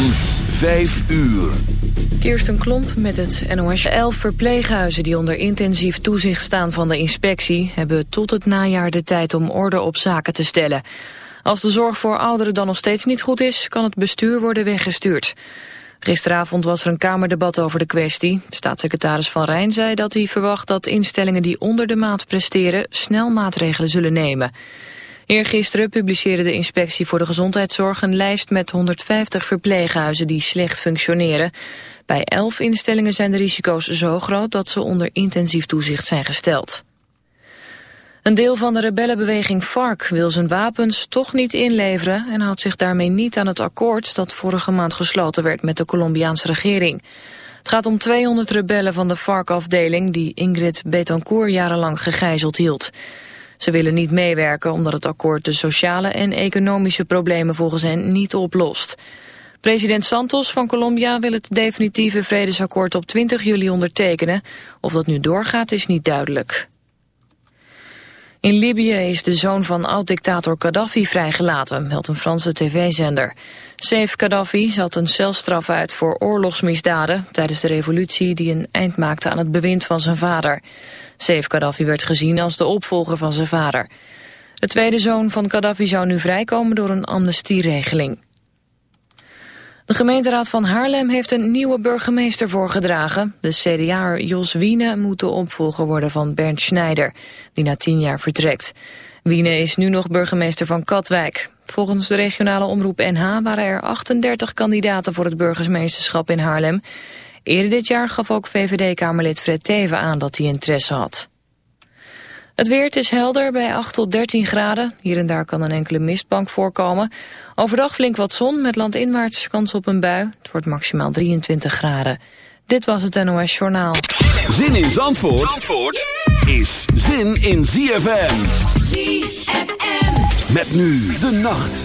van 5 uur. Kirsten Klomp met het NOS. Elf verpleeghuizen die onder intensief toezicht staan van de inspectie... hebben tot het najaar de tijd om orde op zaken te stellen. Als de zorg voor ouderen dan nog steeds niet goed is... kan het bestuur worden weggestuurd. Gisteravond was er een kamerdebat over de kwestie. Staatssecretaris Van Rijn zei dat hij verwacht dat instellingen die onder de maat presteren... snel maatregelen zullen nemen. Eergisteren publiceerde de Inspectie voor de Gezondheidszorg een lijst met 150 verpleeghuizen die slecht functioneren. Bij 11 instellingen zijn de risico's zo groot dat ze onder intensief toezicht zijn gesteld. Een deel van de rebellenbeweging FARC wil zijn wapens toch niet inleveren... en houdt zich daarmee niet aan het akkoord dat vorige maand gesloten werd met de Colombiaanse regering. Het gaat om 200 rebellen van de FARC-afdeling die Ingrid Betancourt jarenlang gegijzeld hield. Ze willen niet meewerken omdat het akkoord de sociale en economische problemen volgens hen niet oplost. President Santos van Colombia wil het definitieve vredesakkoord op 20 juli ondertekenen. Of dat nu doorgaat is niet duidelijk. In Libië is de zoon van oud-dictator Gaddafi vrijgelaten, meldt een Franse tv-zender. Saif Gaddafi zat een celstraf uit voor oorlogsmisdaden tijdens de revolutie die een eind maakte aan het bewind van zijn vader. Saif Gaddafi werd gezien als de opvolger van zijn vader. De tweede zoon van Gaddafi zou nu vrijkomen door een amnestieregeling. De gemeenteraad van Haarlem heeft een nieuwe burgemeester voorgedragen. De CDA Jos Wiene moet de opvolger worden van Bernd Schneider, die na tien jaar vertrekt. Wiene is nu nog burgemeester van Katwijk. Volgens de regionale omroep NH waren er 38 kandidaten voor het burgemeesterschap in Haarlem. Eerder dit jaar gaf ook VVD-kamerlid Fred Teven aan dat hij interesse had. Het weer is helder bij 8 tot 13 graden. Hier en daar kan een enkele mistbank voorkomen. Overdag flink wat zon met landinwaarts kans op een bui. Het wordt maximaal 23 graden. Dit was het NOS Journaal. Zin in Zandvoort, Zandvoort is zin in ZFM. ZFM. Met nu de nacht.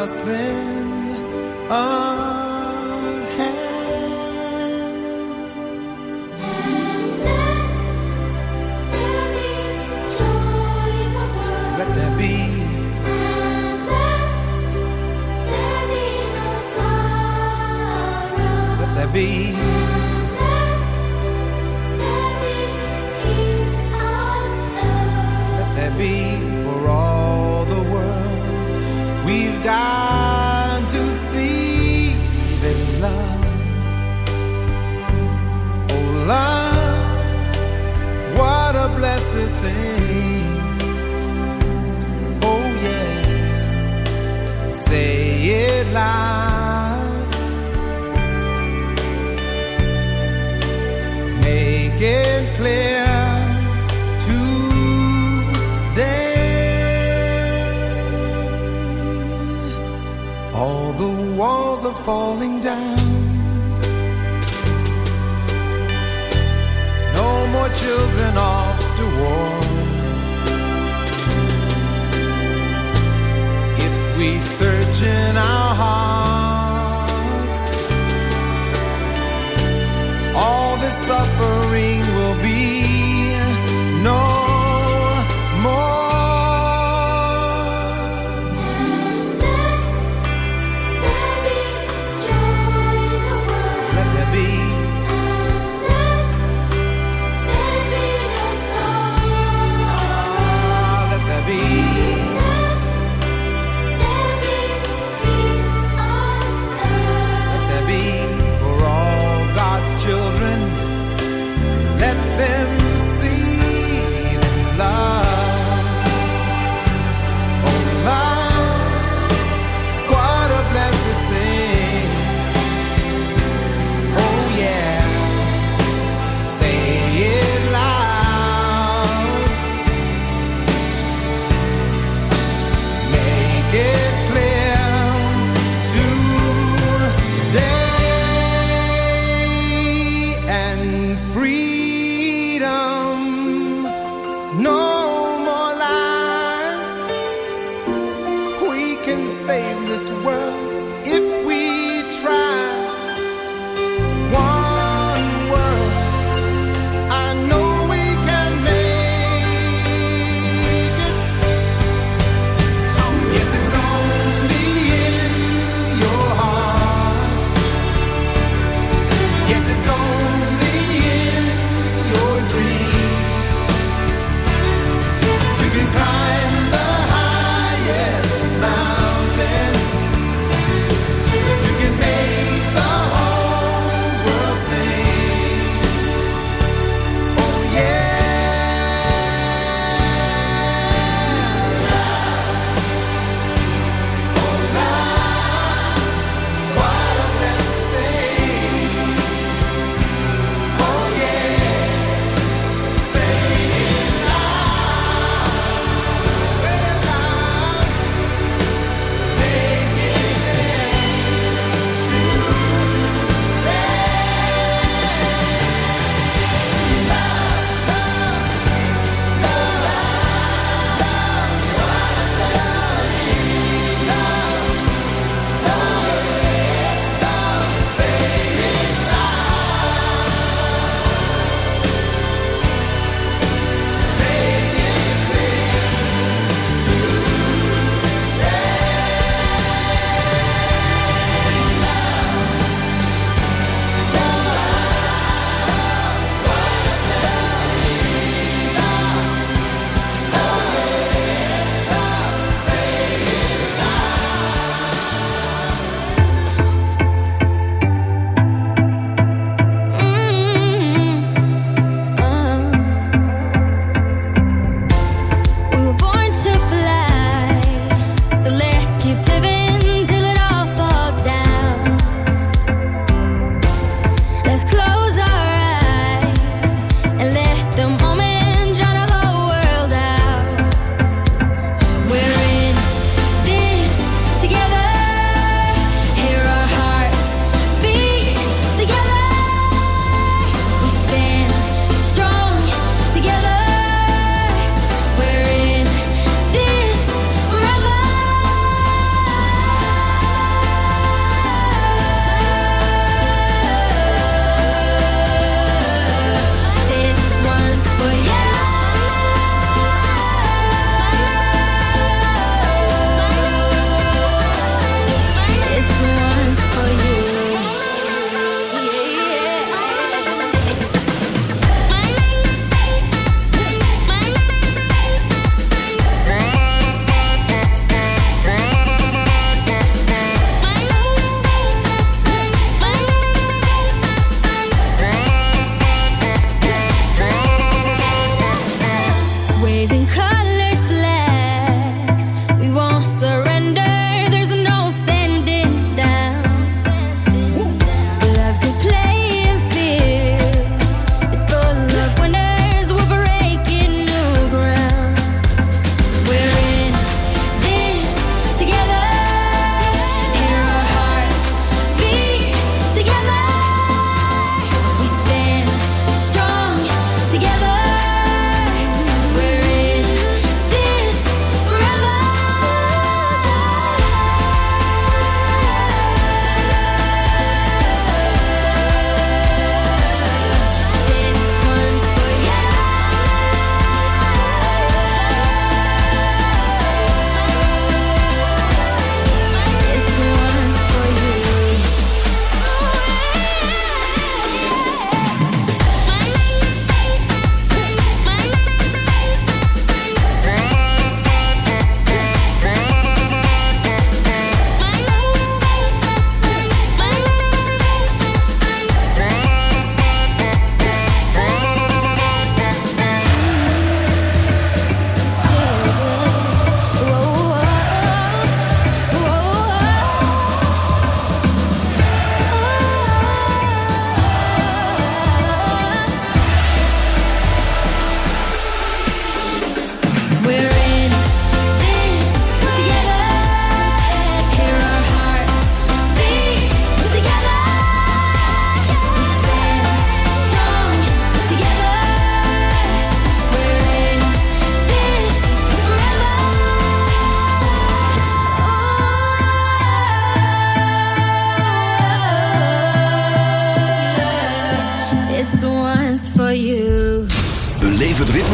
Us then. lend falling down. No more children off to war. If we search in our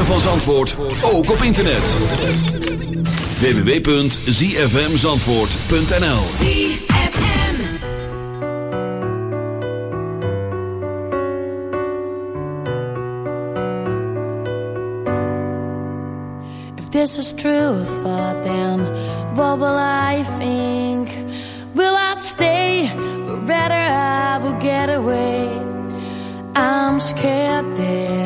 van Zandvoort ook op internet. www.zfmzandvoort.nl ZFM If this is true thought then what will I think? Will I stay? But rather I will get away I'm scared there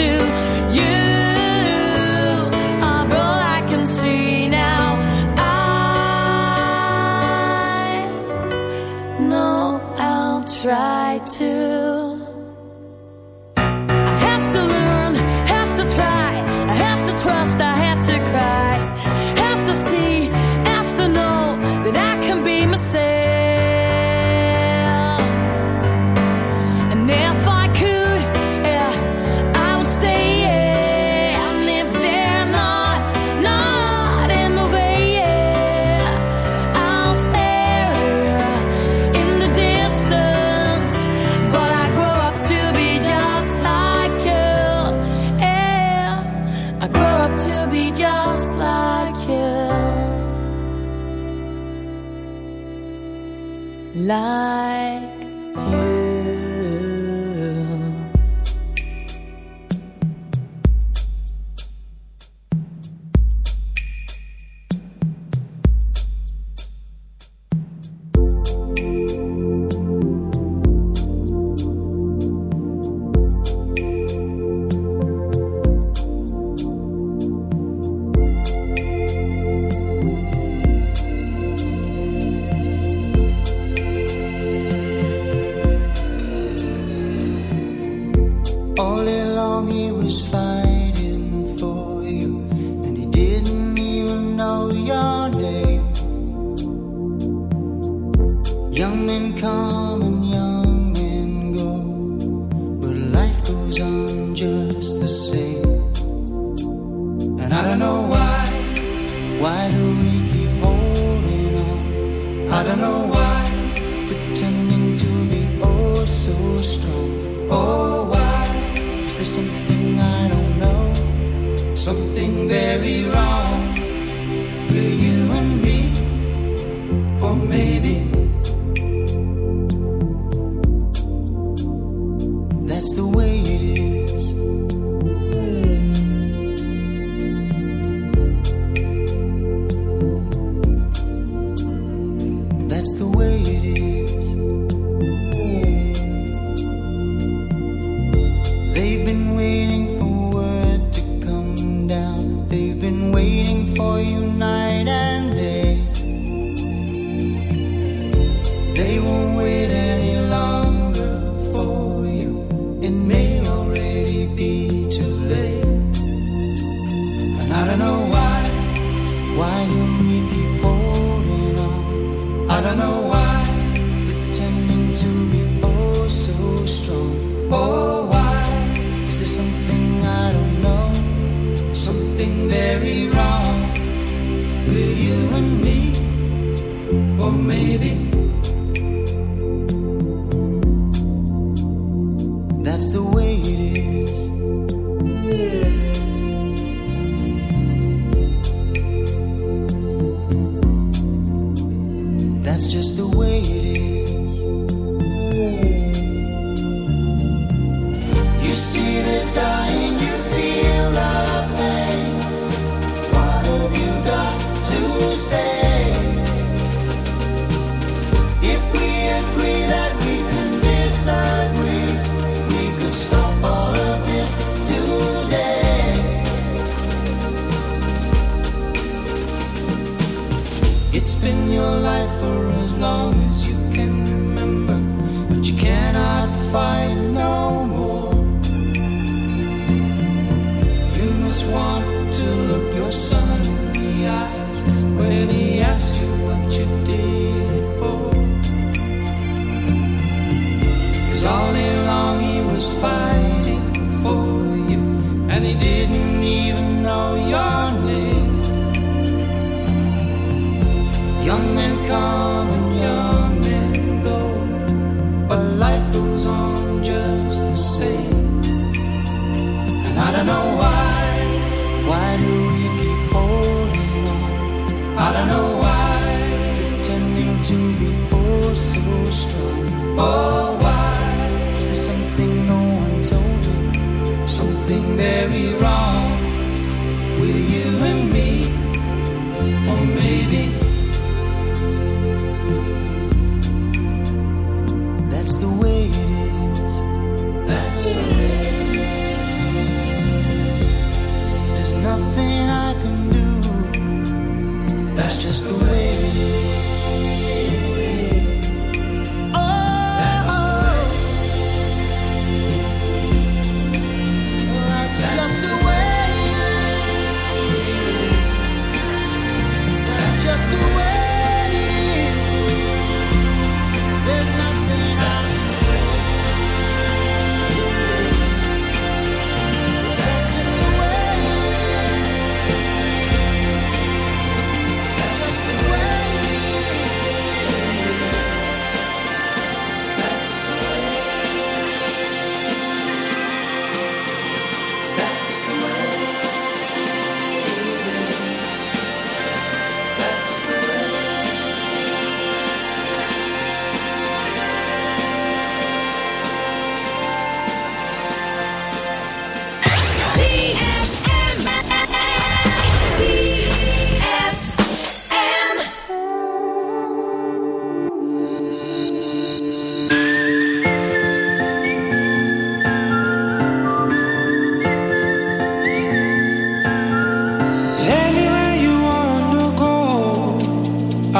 to lah.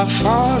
I fall.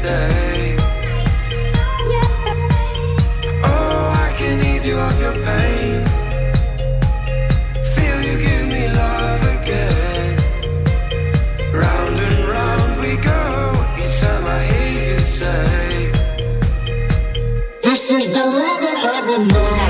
stay. Oh, I can ease you of your pain. Feel you give me love again. Round and round we go. Each time I hear you say, This is the love that I remember.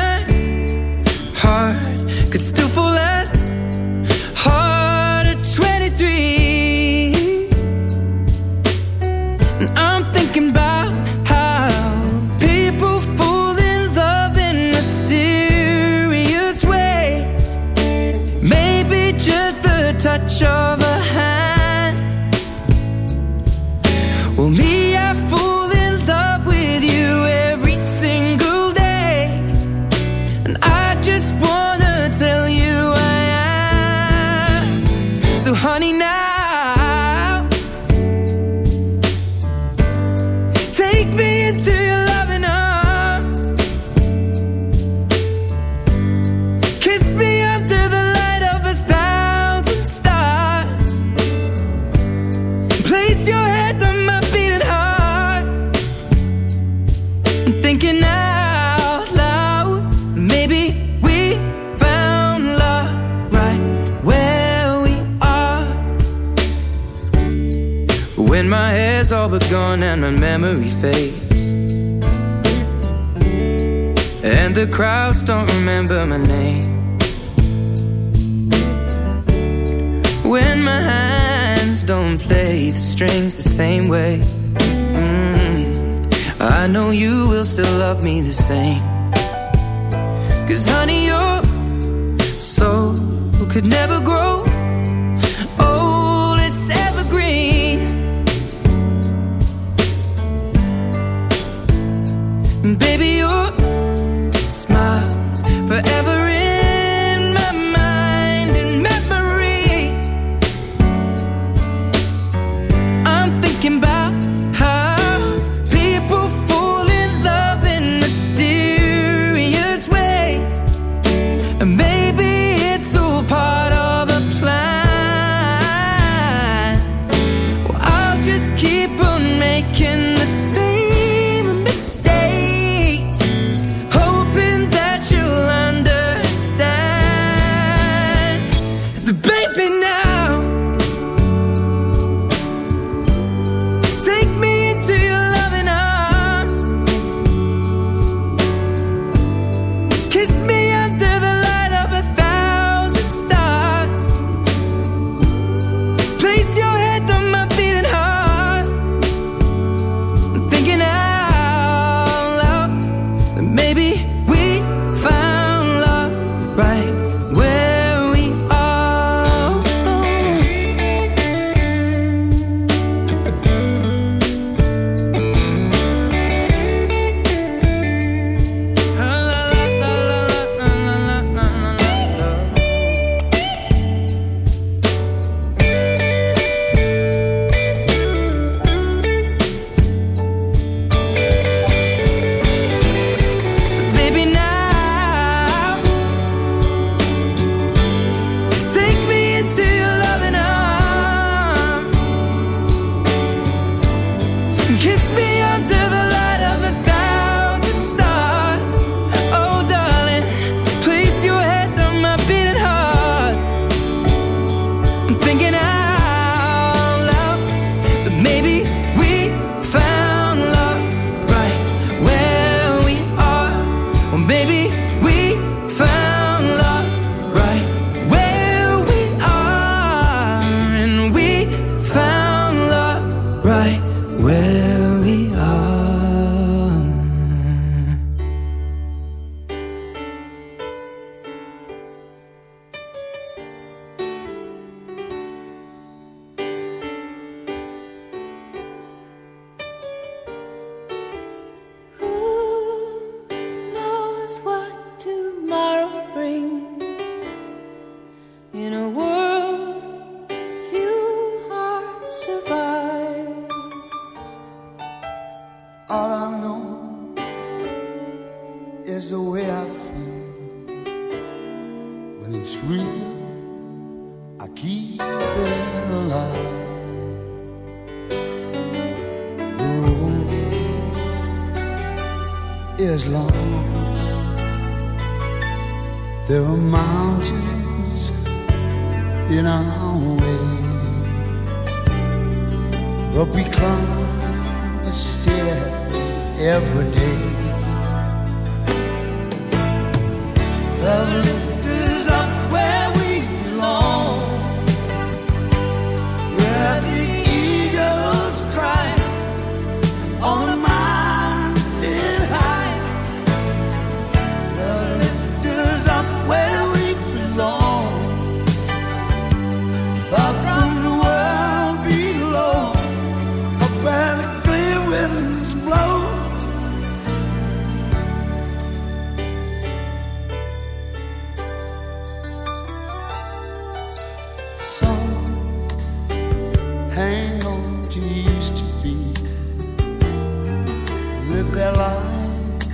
their lives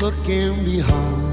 looking behind.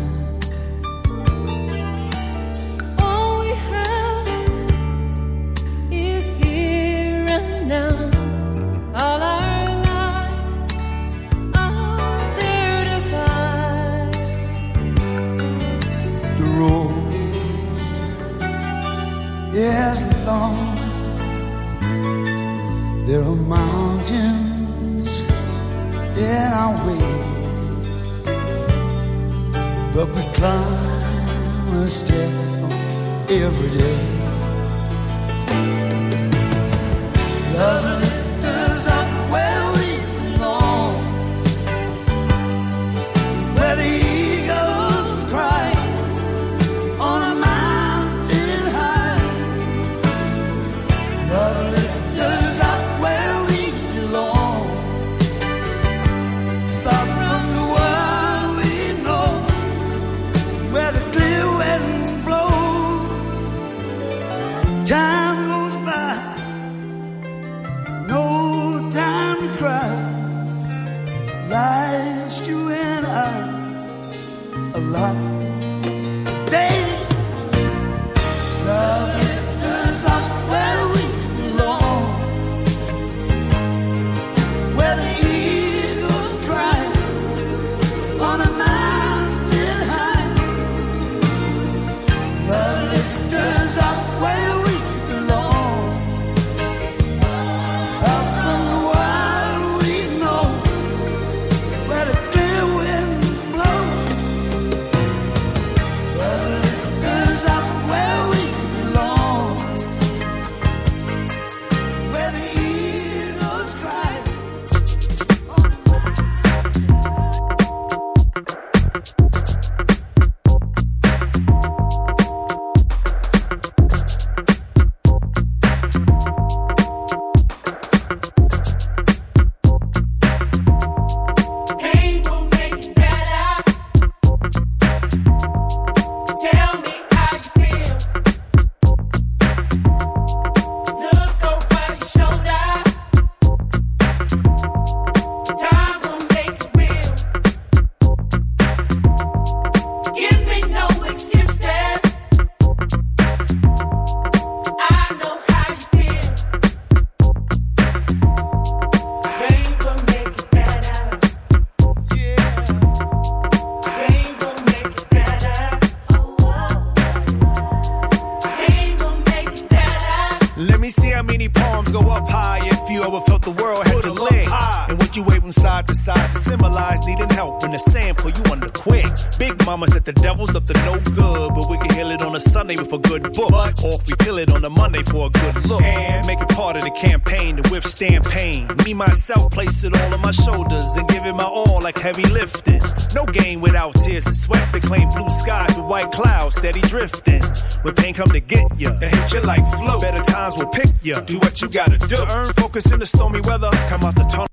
money with a good book. But, or if we kill it on a Monday for a good look. And make it part of the campaign to withstand pain. Me, myself, place it all on my shoulders and give it my all like heavy lifting. No game without tears and sweat. They claim blue skies with white clouds steady drifting. When pain come to get you, it hit you like flow. Better times will pick you. Do what you gotta do. To earn focus in the stormy weather. Come out the tunnel.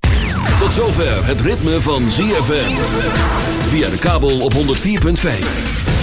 Tot zover het ritme van ZFM. Via de kabel op 104.5.